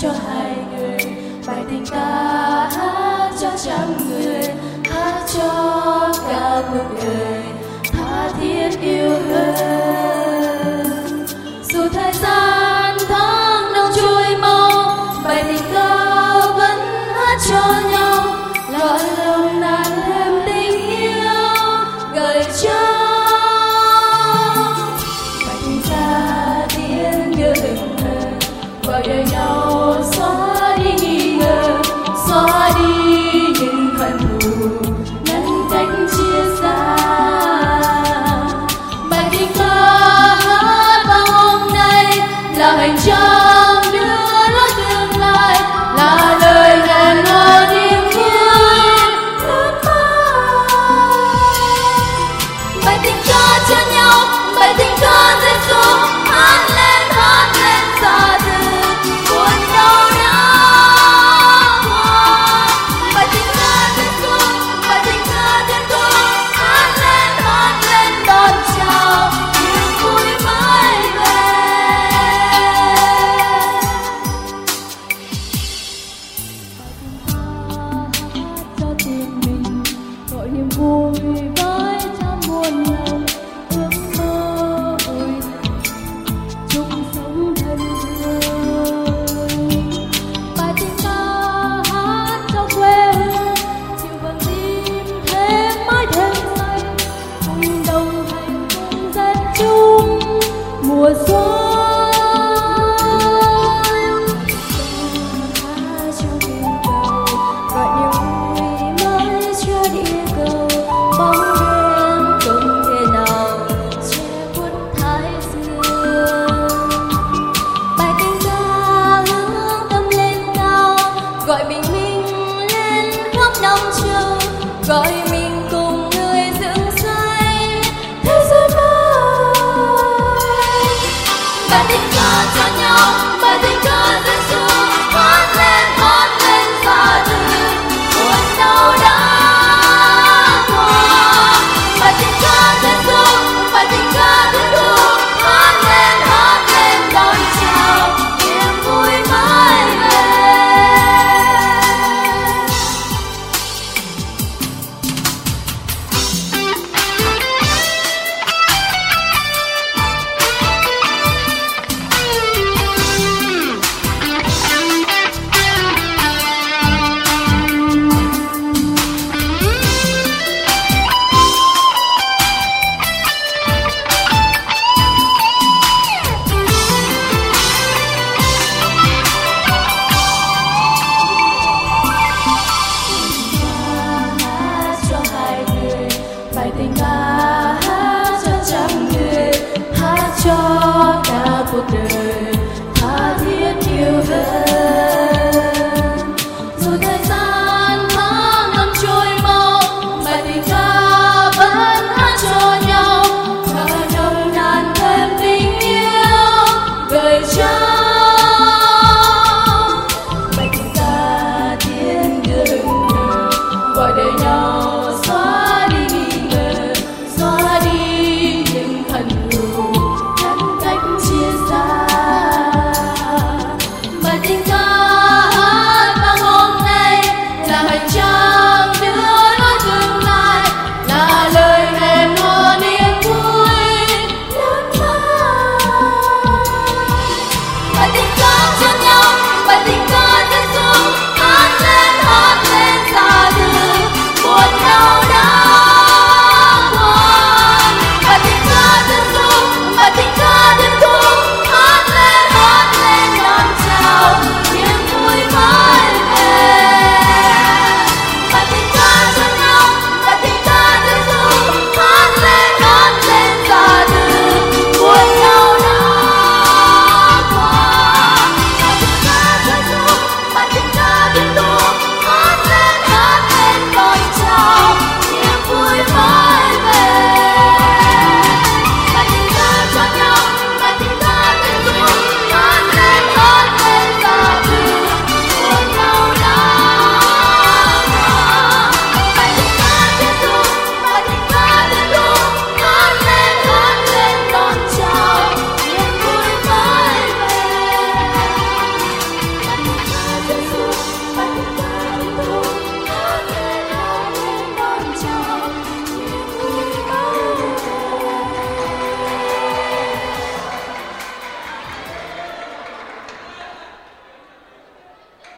cho hai người bài tình ta. joy. gọi mình cùng người dựng say thế giới mới. Bạn tình cờ cho nhau, bạn tình cờ dành cho for.